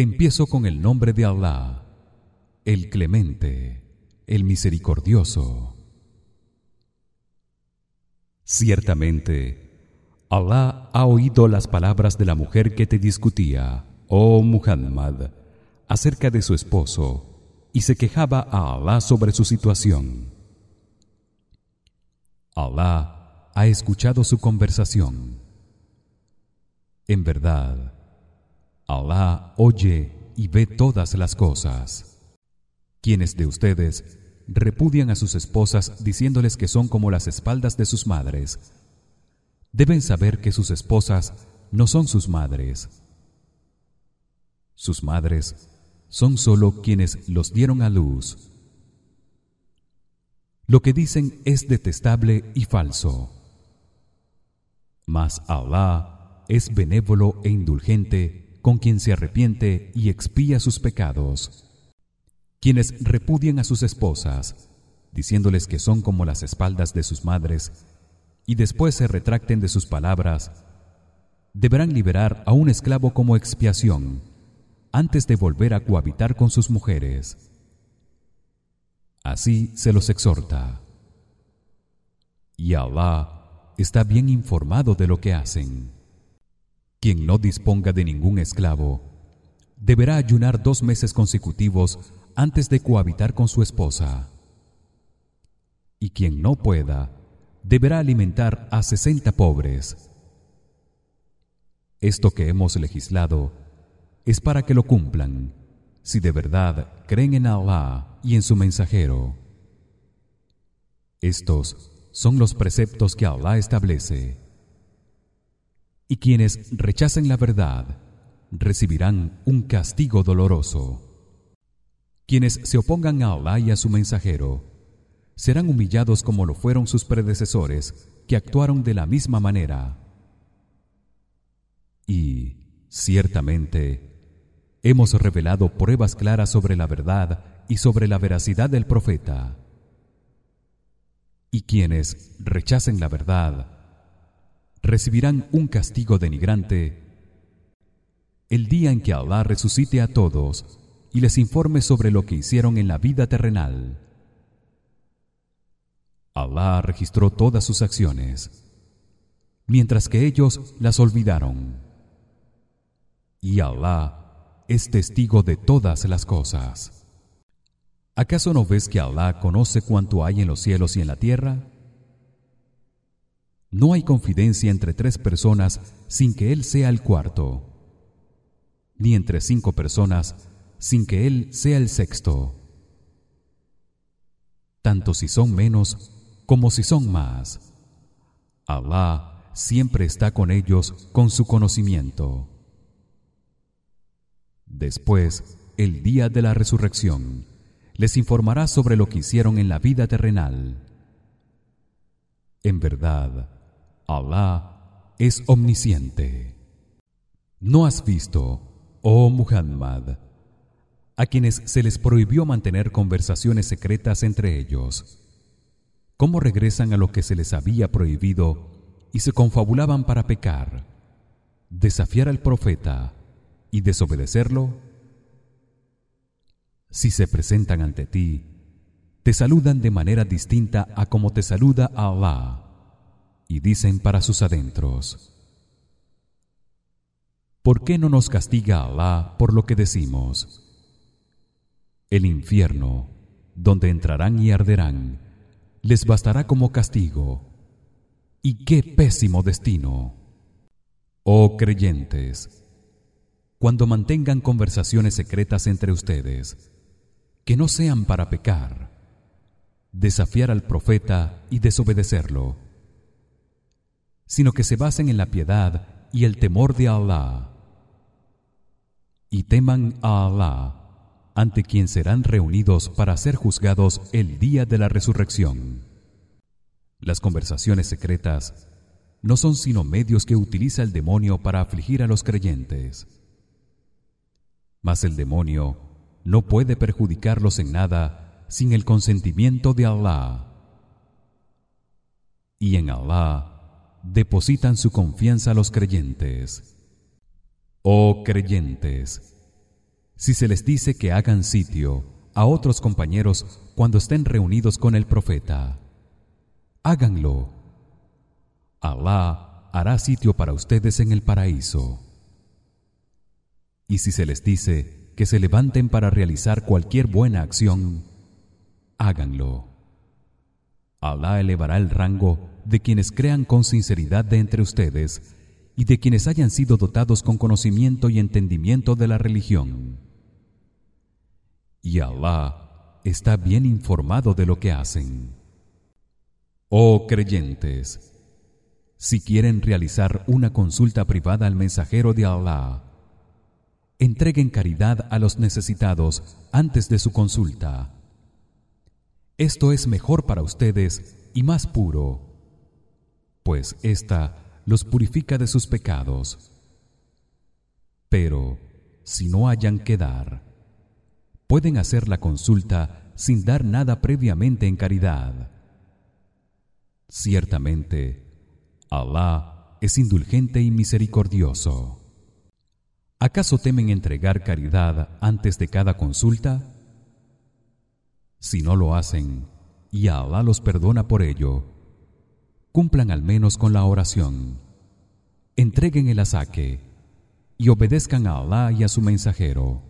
Empiezo con el nombre de Allah, el Clemente, el Misericordioso. Ciertamente, Allah ha oído las palabras de la mujer que te discutía, oh Muhammad, acerca de su esposo y se quejaba a Allah sobre su situación. Allah ha escuchado su conversación. En verdad, Allah oye y ve todas las cosas. Quienes de ustedes repudian a sus esposas diciéndoles que son como las espaldas de sus madres, deben saber que sus esposas no son sus madres. Sus madres son solo quienes los dieron a luz. Lo que dicen es detestable y falso. Mas Allah es benévolo e indulgente con quien se arrepiente y expía sus pecados. Quienes repudian a sus esposas diciéndoles que son como las espaldas de sus madres y después se retracten de sus palabras deberán liberar a un esclavo como expiación antes de volver a cohabitar con sus mujeres. Así se los exhorta. Y Allah está bien informado de lo que hacen quien no disponga de ningún esclavo deberá ayunar dos meses consecutivos antes de cohabitar con su esposa. Y quien no pueda deberá alimentar a sesenta pobres. Esto que hemos legislado es para que lo cumplan, si de verdad creen en Allah y en su mensajero. Estos son los preceptos que Allah establece y quienes rechacen la verdad recibirán un castigo doloroso. Quienes se opongan a Allah y a su mensajero serán humillados como lo fueron sus predecesores que actuaron de la misma manera. Y ciertamente hemos revelado pruebas claras sobre la verdad y sobre la veracidad del profeta. Y quienes rechacen la verdad recibirán un castigo denigrante el día en que Allah resucite a todos y les informe sobre lo que hicieron en la vida terrenal. Allah registró todas sus acciones, mientras que ellos las olvidaron. Y Allah es testigo de todas las cosas. ¿Acaso no ves que Allah conoce cuánto hay en los cielos y en la tierra? No hay confidencia entre tres personas sin que él sea el cuarto, ni entre cinco personas sin que él sea el sexto. Tanto si son menos como si son más. Allah siempre está con ellos con su conocimiento. Después, el día de la resurrección, les informará sobre lo que hicieron en la vida terrenal. En verdad, Allah es omnisciente. ¿No has visto, oh Muhammad, a quienes se les prohibió mantener conversaciones secretas entre ellos? ¿Cómo regresan a lo que se les había prohibido y se confabulaban para pecar, desafiar al profeta y desobedecerlo? Si se presentan ante ti, te saludan de manera distinta a como te saluda Allah y dicen para sus adentros ¿Por qué no nos castiga Allah por lo que decimos? El infierno, donde entrarán y arderán, les bastará como castigo. Y qué pésimo destino. Oh creyentes, cuando mantengan conversaciones secretas entre ustedes, que no sean para pecar, desafiar al profeta y desobedecerlo sino que se basen en la piedad y el temor de Allah y teman a Allah ante quien serán reunidos para ser juzgados el día de la resurrección. Las conversaciones secretas no son sino medios que utiliza el demonio para afligir a los creyentes. Mas el demonio no puede perjudicarlos en nada sin el consentimiento de Allah y en Allah depositan su confianza los creyentes. Oh creyentes, si se les dice que hagan sitio a otros compañeros cuando estén reunidos con el profeta háganlo. Alá hará sitio para ustedes en el paraíso. Y si se les dice que se levanten para realizar cualquier buena acción háganlo Alá elevará el rango de quienes crean con sinceridad de entre ustedes y de quienes hayan sido dotados con conocimiento y entendimiento de la religión. Y Alá está bien informado de lo que hacen. Oh creyentes, si quieren realizar una consulta privada al mensajero de Alá, entreguen caridad a los necesitados antes de su consulta. Esto es mejor para ustedes y más puro, pues esta los purifica de sus pecados. Pero si no hayan que dar, pueden hacer la consulta sin dar nada previamente en caridad. Ciertamente, Alá es indulgente y misericordioso. ¿Acaso temen entregar caridad antes de cada consulta? Si no lo hacen, y Alá los perdona por ello, cumplan al menos con la oración. Entreguen el asaque y obedezcan a Alá y a su mensajero.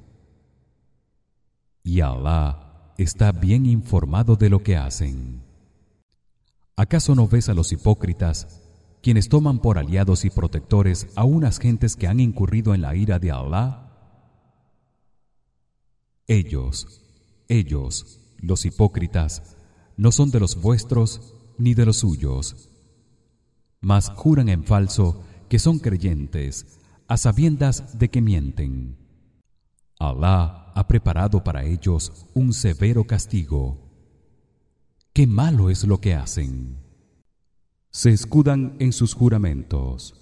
Y Alá está bien informado de lo que hacen. ¿Acaso no ves a los hipócritas quienes toman por aliados y protectores a unas gentes que han incurrido en la ira de Alá? Ellos, ellos, los hipócritas, no son de los vuestros ni de los suyos mas juran en falso que son creyentes a sabiendas de que mienten. Alá ha preparado para ellos un severo castigo. Qué malo es lo que hacen. Se escudan en sus juramentos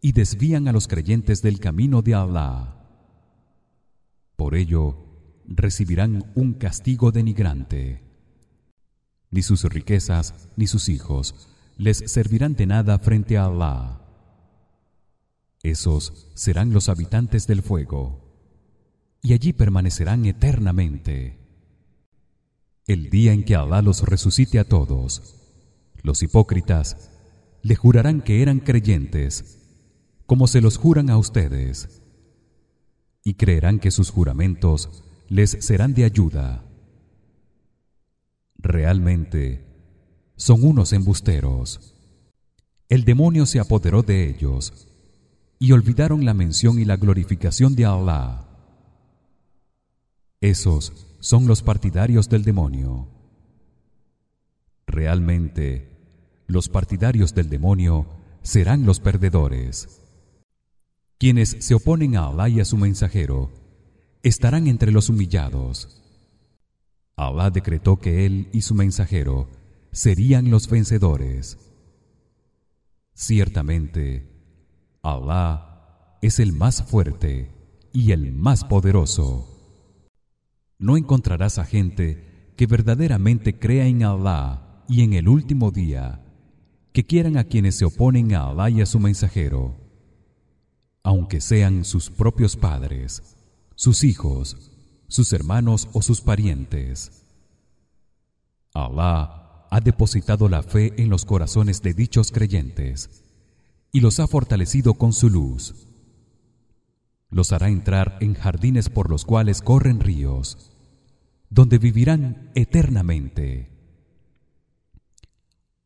y desvían a los creyentes del camino de Alá. Por ello recibirán un castigo denigrante ni sus riquezas ni sus hijos les servirán de nada frente a Allah. Esos serán los habitantes del fuego y allí permanecerán eternamente. El día en que Allah los resucite a todos, los hipócritas le jurarán que eran creyentes, como se los juran a ustedes, y creerán que sus juramentos les serán de ayuda. Realmente son unos embusteros. El demonio se apoderó de ellos y olvidaron la mención y la glorificación de Allah. Esos son los partidarios del demonio. Realmente, los partidarios del demonio serán los perdedores. Quienes se oponen a Allah y a su mensajero estarán entre los humillados. Allah decretó que él y su mensajero serían los vencedores. Ciertamente, Allah es el más fuerte y el más poderoso. No encontrarás a gente que verdaderamente crea en Allah y en el último día, que quieran a quienes se oponen a Allah y a su mensajero, aunque sean sus propios padres, sus hijos, sus hermanos o sus parientes. Allah ha depositado la fe en los corazones de dichos creyentes y los ha fortalecido con su luz. Los hará entrar en jardines por los cuales corren ríos, donde vivirán eternamente.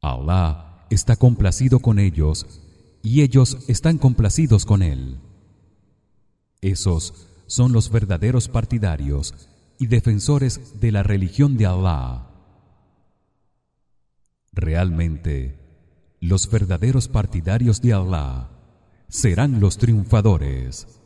Allah está complacido con ellos y ellos están complacidos con él. Esos son los verdaderos partidarios y defensores de la religión de Allah. Realmente, los verdaderos partidarios de Allah serán los triunfadores.